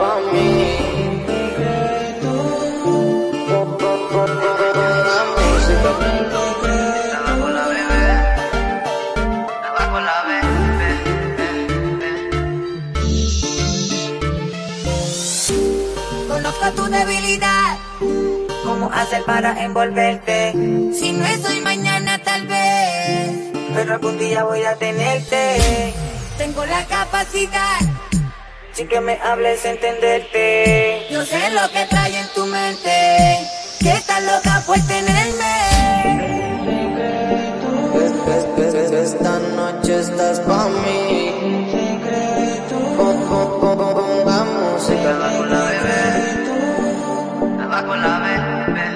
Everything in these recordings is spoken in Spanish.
pa' mí. Conozco tu debilidad, cómo hacer para envolverte. Si no es hoy, mañana tal vez, pero algún día voy a tenerte. Tengo la capacidad. Sin que me hables entenderte. Yo sé lo que trae en tu mente. Que estás loca por tenerme. Esta noche estás pa' mí. Ponga música la bebé. Bajo la bebé.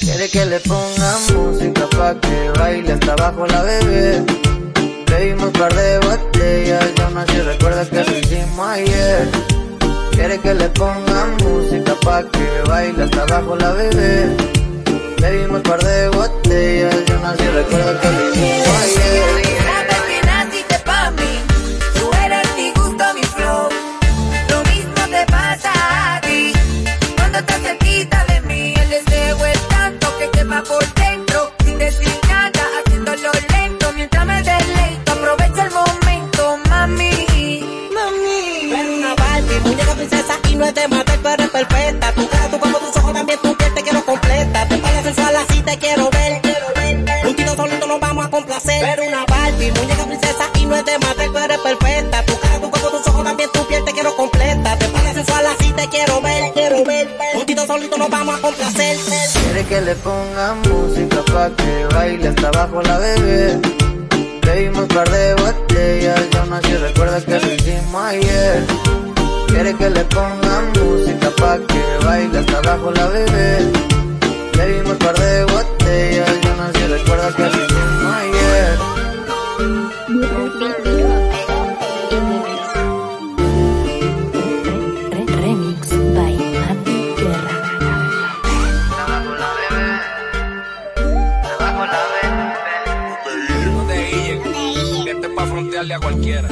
Quiere que le ponga música pa' que baile hasta abajo la bebé. Bebimos par de botellas, no sé recuerda que lo hicimos ayer. Quiere que le ponga música pa' que baile hasta abajo la bebé. Bebimos par de botellas, no sé recuerda que lo hicimos ayer. No es de matar, tú eres perfecta. Tu cara, tu cuerpo, tus ojos, también tu piel te quiero completa. Te parece sensual así te quiero ver. Un tiro solito nos vamos a complacer. Pero una Barbie, muñeca princesa y no es de matar, tú eres perfecta. Tu cara, tu cuerpo, tus ojos, también tu piel te quiero completa. Te parece sensual así te quiero ver. Quiero ver. Un tiro solito nos vamos a complacer. Quiere que le ponga música pa' que baile hasta abajo la bebé. Bebimos par de botellas, yo no sé recuerda que lo hicimos ayer. Quiere que le ponga música pa' que baile hasta abajo la bebé. Bebimos par de botellas, yo no sé recuerda que lo hicimos ayer. Remix by Mati Guerra. Bajo la bebé. Bajo la bebé. No te guillen, que este es pa' frontearle a cualquiera.